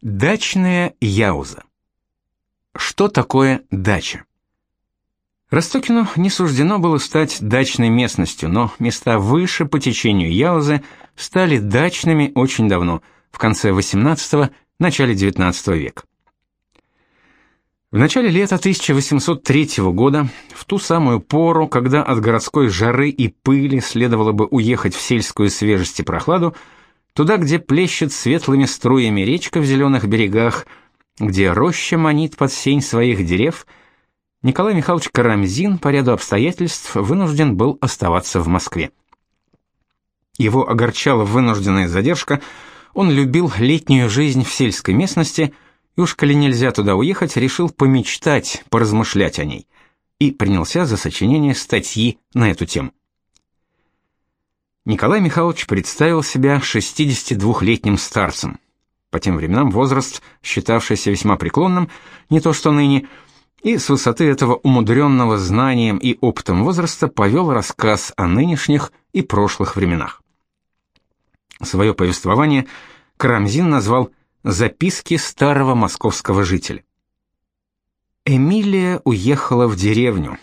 Дачная яуза. Что такое дача? Ростокину не суждено было стать дачной местностью, но места выше по течению Яузы стали дачными очень давно, в конце XVIII – начале XIX века. В начале лета 1803 года, в ту самую пору, когда от городской жары и пыли следовало бы уехать в сельскую свежесть и прохладу, Туда, где плещет светлыми струями речка в зеленых берегах, где роща манит под сень своих дерев, Николай Михайлович Карамзин по ряду обстоятельств вынужден был оставаться в Москве. Его огорчала вынужденная задержка, он любил летнюю жизнь в сельской местности и уж коли нельзя туда уехать, решил помечтать, поразмышлять о ней и принялся за сочинение статьи на эту тему. Николай Михайлович представил себя 62-летним старцем. По тем временам возраст, считавшийся весьма преклонным, не то что ныне, и с высоты этого умудренного знанием и опытом возраста повел рассказ о нынешних и прошлых временах. Свое повествование Карамзин назвал «Записки старого московского жителя». Эмилия уехала в деревню.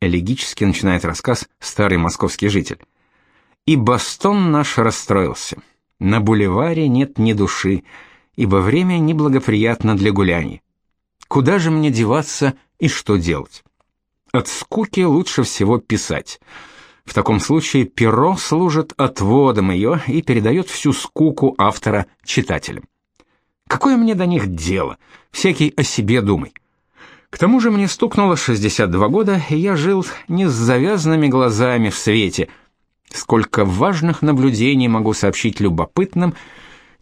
Элегически начинает рассказ старый московский житель. И Бастон наш расстроился. На бульваре нет ни души, ибо время неблагоприятно для гуляний. Куда же мне деваться и что делать? От скуки лучше всего писать. В таком случае перо служит отводом ее и передает всю скуку автора читателям. Какое мне до них дело? Всякий о себе думай. К тому же мне стукнуло 62 года, и я жил не с завязанными глазами в свете – Сколько важных наблюдений могу сообщить любопытным,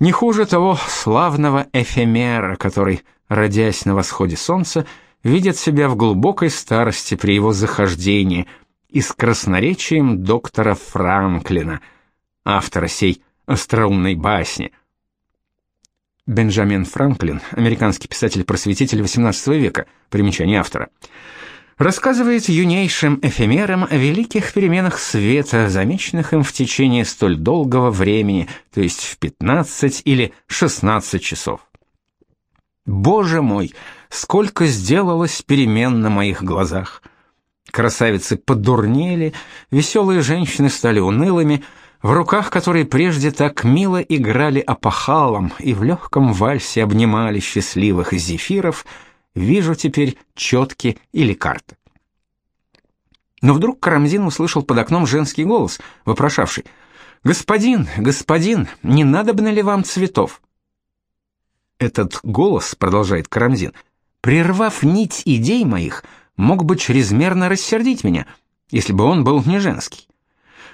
не хуже того славного эфемера, который, родясь на восходе солнца, видит себя в глубокой старости при его захождении и с красноречием доктора Франклина, автора сей остроумной басни. Бенджамин Франклин, американский писатель-просветитель XVIII века, примечание автора – рассказывает юнейшим эфемерам о великих переменах света, замеченных им в течение столь долгого времени, то есть в 15 или 16 часов. Боже мой, сколько сделалось перемен на моих глазах. Красавицы подурнели, веселые женщины стали унылыми, в руках которые прежде так мило играли опахалом и в легком вальсе обнимали счастливых зефиров – Вижу теперь четки или карты. Но вдруг Карамзин услышал под окном женский голос, вопрошавший: "Господин, господин, не надобно ли вам цветов?" Этот голос, продолжает Карамзин, прервав нить идей моих, мог бы чрезмерно рассердить меня, если бы он был не женский.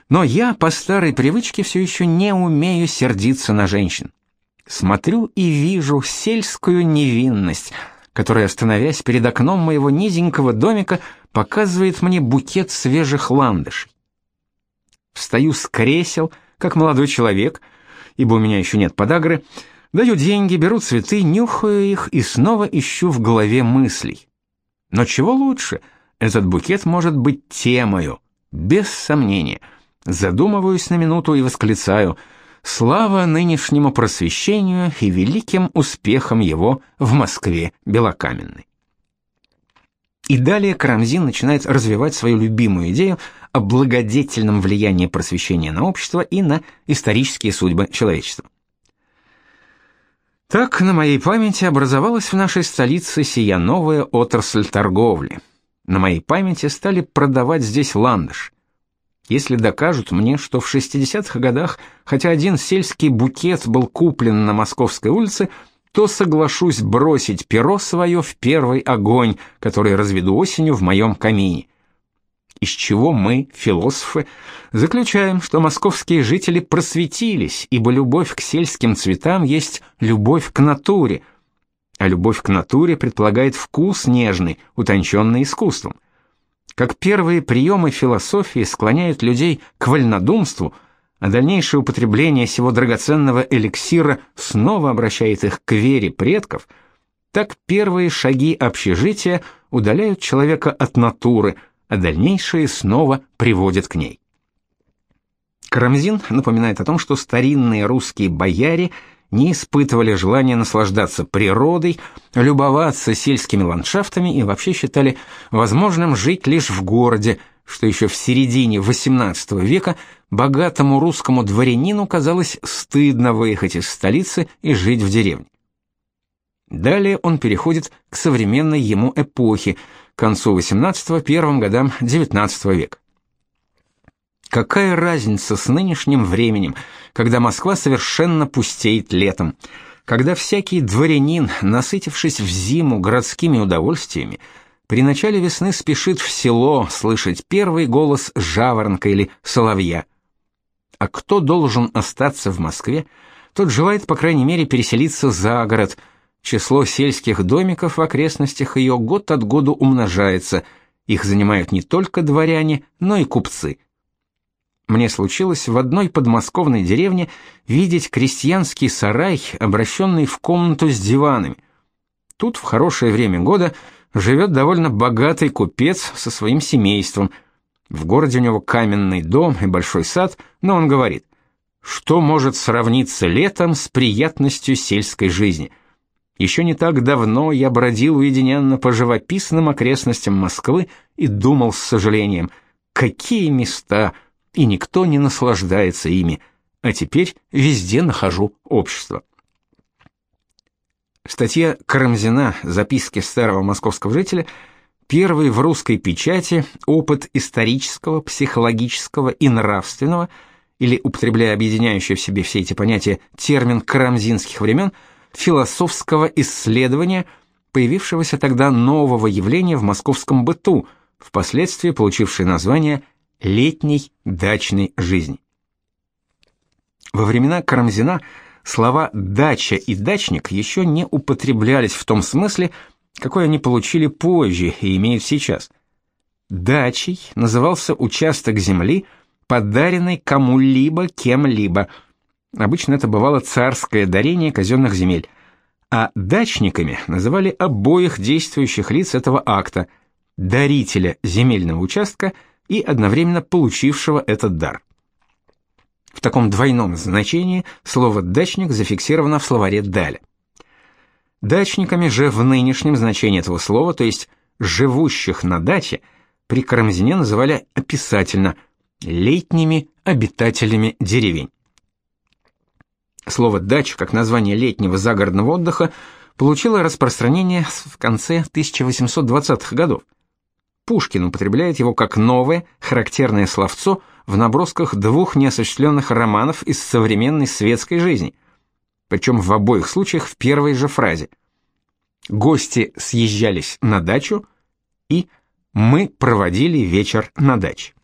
Но я по старой привычке все еще не умею сердиться на женщин. Смотрю и вижу сельскую невинность, который, остановясь перед окном моего низенького домика, показывает мне букет свежих ландышей. Встаю с кресел, как молодой человек, ибо у меня еще нет подагры, даю деньги, беру цветы, нюхаю их и снова ищу в голове мыслей. Но чего лучше? Этот букет может быть темою, без сомнения. Задумываюсь на минуту и восклицаю — Слава нынешнему просвещению и великим успехам его в Москве Белокаменной. И далее Карамзин начинает развивать свою любимую идею о благодетельном влиянии просвещения на общество и на исторические судьбы человечества. Так на моей памяти образовалась в нашей столице сия новая отрасль торговли. На моей памяти стали продавать здесь ландыш. Если докажут мне, что в 60-х годах хотя один сельский букет был куплен на Московской улице, то соглашусь бросить перо свое в первый огонь, который разведу осенью в моем камине. Из чего мы, философы, заключаем, что московские жители просветились, ибо любовь к сельским цветам есть любовь к натуре, а любовь к натуре предполагает вкус нежный, утонченный искусством как первые приемы философии склоняют людей к вольнодумству, а дальнейшее употребление сего драгоценного эликсира снова обращает их к вере предков, так первые шаги общежития удаляют человека от натуры, а дальнейшие снова приводят к ней. Карамзин напоминает о том, что старинные русские бояре не испытывали желания наслаждаться природой, любоваться сельскими ландшафтами и вообще считали возможным жить лишь в городе, что еще в середине XVIII века богатому русскому дворянину казалось стыдно выехать из столицы и жить в деревне. Далее он переходит к современной ему эпохе, к концу XVIII – первым годам XIX века. Какая разница с нынешним временем, когда Москва совершенно пустеет летом, когда всякий дворянин, насытившись в зиму городскими удовольствиями, при начале весны спешит в село слышать первый голос жаворонка или соловья. А кто должен остаться в Москве, тот желает, по крайней мере, переселиться за город. Число сельских домиков в окрестностях ее год от года умножается. Их занимают не только дворяне, но и купцы. Мне случилось в одной подмосковной деревне видеть крестьянский сарай, обращенный в комнату с диванами. Тут в хорошее время года живет довольно богатый купец со своим семейством. В городе у него каменный дом и большой сад, но он говорит, что может сравниться летом с приятностью сельской жизни. Еще не так давно я бродил уединенно по живописным окрестностям Москвы и думал с сожалением, какие места – и никто не наслаждается ими, а теперь везде нахожу общество. Статья Карамзина «Записки старого московского жителя» первый в русской печати опыт исторического, психологического и нравственного, или, употребляя объединяющий в себе все эти понятия термин карамзинских времен, философского исследования, появившегося тогда нового явления в московском быту, впоследствии получившее название летней дачной жизни. Во времена Карамзина слова «дача» и «дачник» еще не употреблялись в том смысле, какой они получили позже и имеют сейчас. Дачей назывался участок земли, подаренный кому-либо кем-либо. Обычно это бывало царское дарение казенных земель, а дачниками называли обоих действующих лиц этого акта – дарителя земельного участка – и одновременно получившего этот дар. В таком двойном значении слово «дачник» зафиксировано в словаре Даля. Дачниками же в нынешнем значении этого слова, то есть живущих на даче, при Карамзине называли описательно летними обитателями деревень. Слово «дача» как название летнего загородного отдыха получило распространение в конце 1820-х годов. Пушкин употребляет его как новое, характерное словцо в набросках двух неосуществленных романов из современной светской жизни. Причем в обоих случаях в первой же фразе. Гости съезжались на дачу и мы проводили вечер на даче.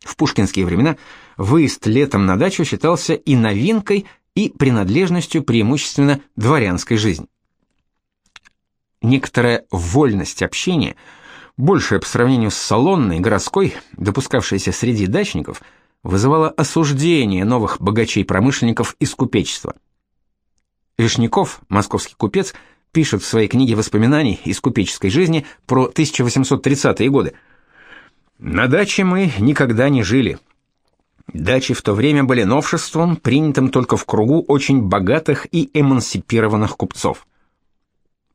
В пушкинские времена выезд летом на дачу считался и новинкой, и принадлежностью преимущественно дворянской жизни. Некоторая вольность общения – большая по сравнению с салонной, городской, допускавшейся среди дачников, вызывала осуждение новых богачей-промышленников из купечества. Вишняков, московский купец, пишет в своей книге воспоминаний из купеческой жизни про 1830-е годы. «На даче мы никогда не жили. Дачи в то время были новшеством, принятым только в кругу очень богатых и эмансипированных купцов.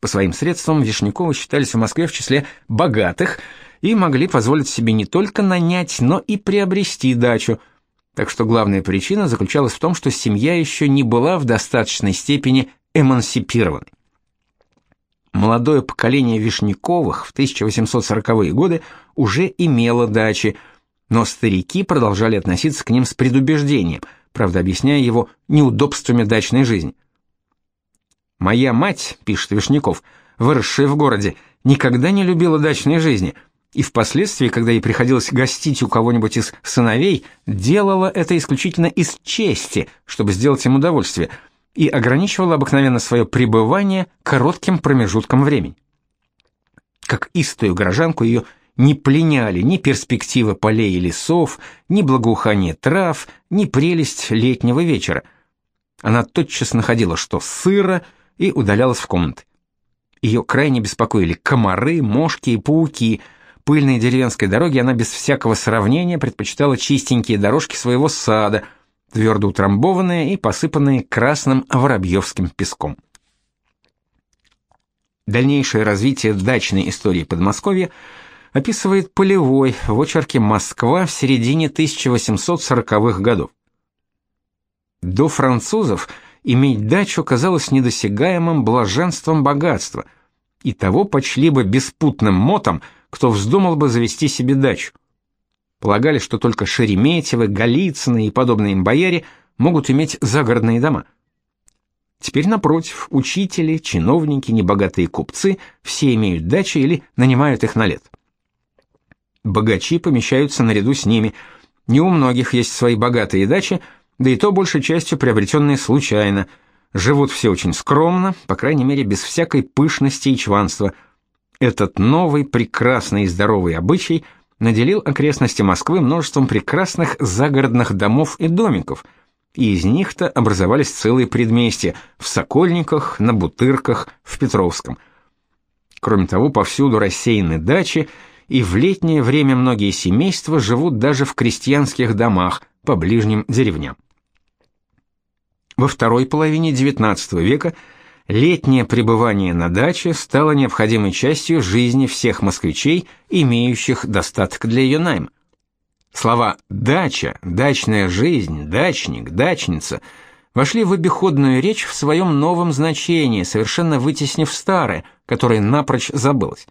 По своим средствам Вишняковы считались в Москве в числе богатых и могли позволить себе не только нанять, но и приобрести дачу. Так что главная причина заключалась в том, что семья еще не была в достаточной степени эмансипированной. Молодое поколение Вишняковых в 1840-е годы уже имело дачи, но старики продолжали относиться к ним с предубеждением, правда объясняя его неудобствами дачной жизни. Моя мать, пишет Вишняков, выросшая в городе, никогда не любила дачной жизни, и впоследствии, когда ей приходилось гостить у кого-нибудь из сыновей, делала это исключительно из чести, чтобы сделать им удовольствие, и ограничивала обыкновенно свое пребывание коротким промежутком времени. Как истую горожанку ее не пленяли ни перспектива полей и лесов, ни благоухание трав, ни прелесть летнего вечера. Она тотчас находила, что сыро, и удалялась в комнаты. Ее крайне беспокоили комары, мошки и пауки. Пыльные деревенской дороги она без всякого сравнения предпочитала чистенькие дорожки своего сада, твердо утрамбованные и посыпанные красным воробьевским песком. Дальнейшее развитие дачной истории Подмосковья описывает Полевой в очерке «Москва в середине 1840-х годов». До французов иметь дачу казалось недосягаемым блаженством богатства, и того почли бы беспутным мотом, кто вздумал бы завести себе дачу. Полагали, что только Шереметьевы, Голицыны и подобные им бояре могут иметь загородные дома. Теперь, напротив, учители, чиновники, небогатые купцы все имеют дачи или нанимают их на лет. Богачи помещаются наряду с ними. Не у многих есть свои богатые дачи, да и то большей частью приобретенные случайно. Живут все очень скромно, по крайней мере, без всякой пышности и чванства. Этот новый, прекрасный и здоровый обычай – наделил окрестности Москвы множеством прекрасных загородных домов и домиков, и из них-то образовались целые предместья в Сокольниках, на Бутырках, в Петровском. Кроме того, повсюду рассеяны дачи, и в летнее время многие семейства живут даже в крестьянских домах по ближним деревням. Во второй половине XIX века – летнее пребывание на даче стало необходимой частью жизни всех москвичей, имеющих достаток для ее найма. Слова «дача», «дачная жизнь», «дачник», «дачница» вошли в обиходную речь в своем новом значении, совершенно вытеснив старое, которое напрочь забылось.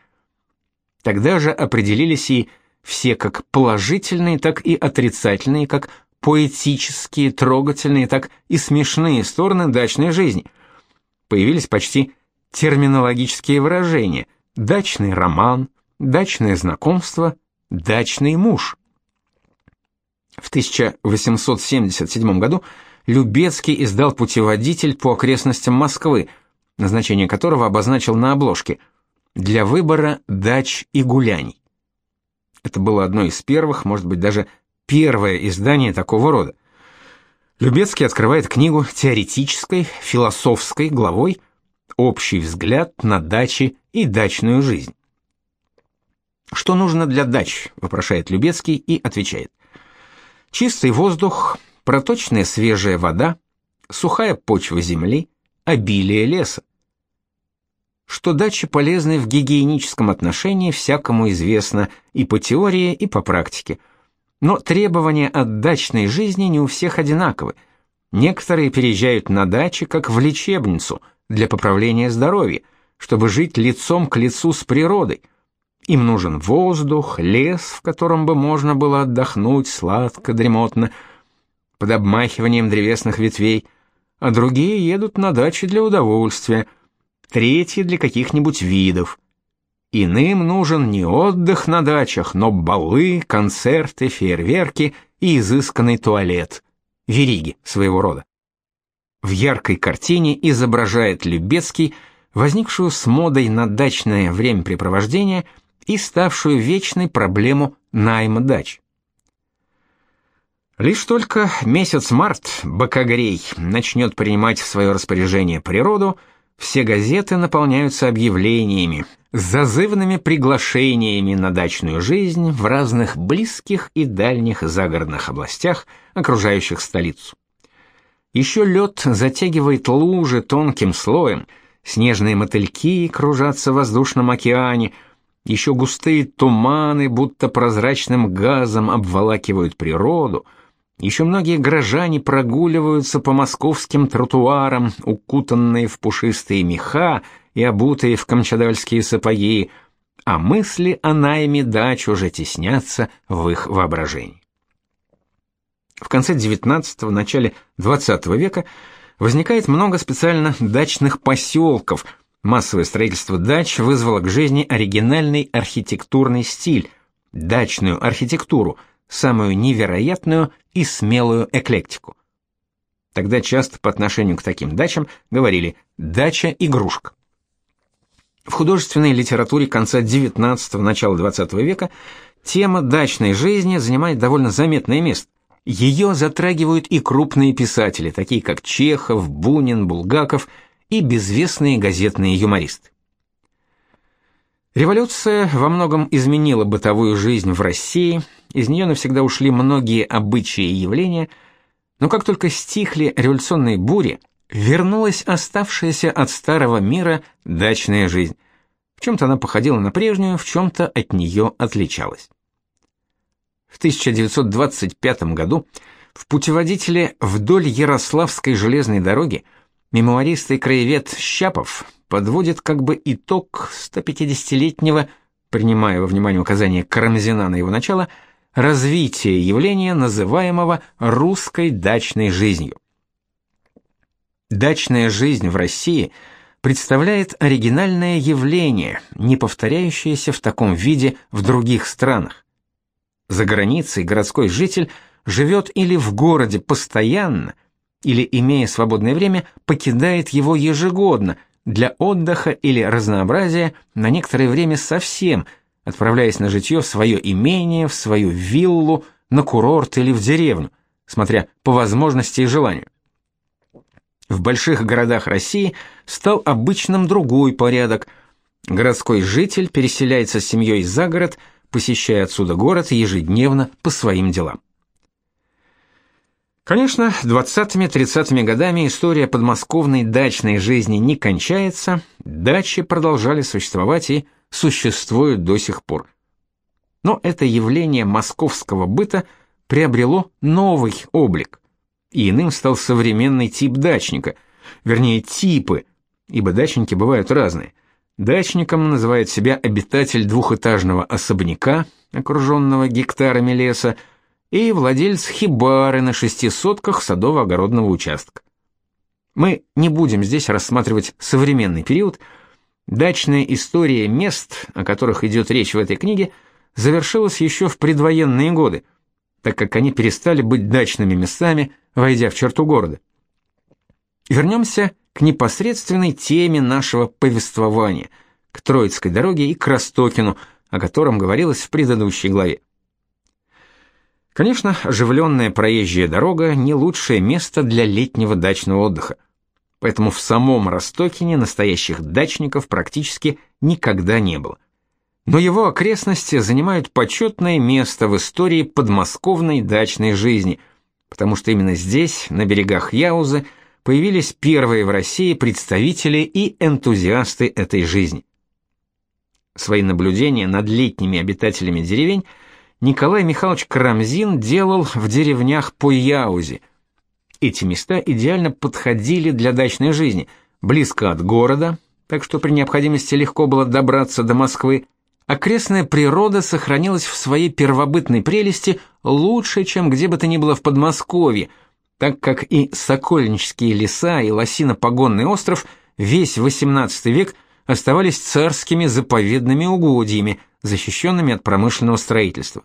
Тогда же определились и все как положительные, так и отрицательные, как поэтические, трогательные, так и смешные стороны дачной жизни – появились почти терминологические выражения: дачный роман, дачное знакомство, дачный муж. В 1877 году Любецкий издал путеводитель по окрестностям Москвы, назначение которого обозначил на обложке для выбора дач и гуляний. Это было одно из первых, может быть, даже первое издание такого рода. Любецкий открывает книгу теоретической, философской главой «Общий взгляд на дачи и дачную жизнь». «Что нужно для дач?» – вопрошает Любецкий и отвечает. «Чистый воздух, проточная свежая вода, сухая почва земли, обилие леса. Что дачи полезны в гигиеническом отношении, всякому известно и по теории, и по практике – но требования от дачной жизни не у всех одинаковы. Некоторые переезжают на дачи как в лечебницу для поправления здоровья, чтобы жить лицом к лицу с природой. Им нужен воздух, лес, в котором бы можно было отдохнуть сладко, дремотно, под обмахиванием древесных ветвей, а другие едут на дачи для удовольствия, третьи для каких-нибудь видов – Иным нужен не отдых на дачах, но балы, концерты, фейерверки и изысканный туалет. Вериги своего рода. В яркой картине изображает Любецкий возникшую с модой на дачное времяпрепровождение и ставшую вечной проблему найма дач. Лишь только месяц март, бокогрей, начнет принимать в свое распоряжение природу – все газеты наполняются объявлениями, зазывными приглашениями на дачную жизнь в разных близких и дальних загородных областях, окружающих столицу. Еще лед затягивает лужи тонким слоем, снежные мотыльки кружатся в воздушном океане, еще густые туманы будто прозрачным газом обволакивают природу — еще многие горожане прогуливаются по московским тротуарам, укутанные в пушистые меха и обутые в камчадальские сапоги, а мысли о найме дач уже теснятся в их воображении. В конце XIX – начале XX века возникает много специально дачных поселков. Массовое строительство дач вызвало к жизни оригинальный архитектурный стиль – дачную архитектуру – самую невероятную и смелую эклектику. Тогда часто по отношению к таким дачам говорили «дача-игрушка». В художественной литературе конца XIX – начала XX века тема дачной жизни занимает довольно заметное место. Ее затрагивают и крупные писатели, такие как Чехов, Бунин, Булгаков и безвестные газетные юмористы. Революция во многом изменила бытовую жизнь в России, из нее навсегда ушли многие обычаи и явления, Но как только стихли революционные бури, вернулась оставшаяся от старого мира дачная жизнь. В чем-то она походила на прежнюю, в чем-то от нее отличалась. В 1925 году в путеводителе «Вдоль Ярославской железной дороги» мемуарист и краевед Щапов подводит как бы итог 150-летнего, принимая во внимание указания Карамзина на его начало, развития явления, называемого русской дачной жизнью. Дачная жизнь в России представляет оригинальное явление, не повторяющееся в таком виде в других странах. За границей городской житель живет или в городе постоянно, или, имея свободное время, покидает его ежегодно для отдыха или разнообразия на некоторое время совсем, отправляясь на житье в свое имение, в свою виллу, на курорт или в деревню, смотря по возможности и желанию. В больших городах России стал обычным другой порядок. Городской житель переселяется с семьей за город, посещая отсюда город ежедневно по своим делам. Конечно, 20-30-ми годами история подмосковной дачной жизни не кончается, дачи продолжали существовать и существуют до сих пор. Но это явление московского быта приобрело новый облик и иным стал современный тип дачника, вернее, типы, ибо дачники бывают разные. Дачником называет себя обитатель двухэтажного особняка, окруженного гектарами леса, и владелец хибары на шести сотках садово-огородного участка. Мы не будем здесь рассматривать современный период. Дачная история мест, о которых идет речь в этой книге, завершилась еще в предвоенные годы, так как они перестали быть дачными местами – войдя в черту города. Вернемся к непосредственной теме нашего повествования, к Троицкой дороге и к Ростокину, о котором говорилось в предыдущей главе. Конечно, оживленная проезжая дорога не лучшее место для летнего дачного отдыха. Поэтому в самом Ростокине настоящих дачников практически никогда не было. Но его окрестности занимают почетное место в истории подмосковной дачной жизни – потому что именно здесь, на берегах Яузы, появились первые в России представители и энтузиасты этой жизни. Свои наблюдения над летними обитателями деревень Николай Михайлович Карамзин делал в деревнях по Яузе. Эти места идеально подходили для дачной жизни, близко от города, так что при необходимости легко было добраться до Москвы, окрестная природа сохранилась в своей первобытной прелести лучше, чем где бы то ни было в Подмосковье, так как и Сокольнические леса, и Лосино-Погонный остров весь XVIII век оставались царскими заповедными угодьями, защищенными от промышленного строительства.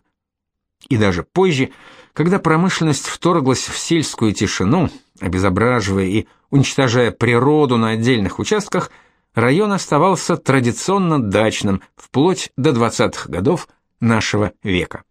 И даже позже, когда промышленность вторглась в сельскую тишину, обезображивая и уничтожая природу на отдельных участках, район оставался традиционно дачным вплоть до 20-х годов нашего века.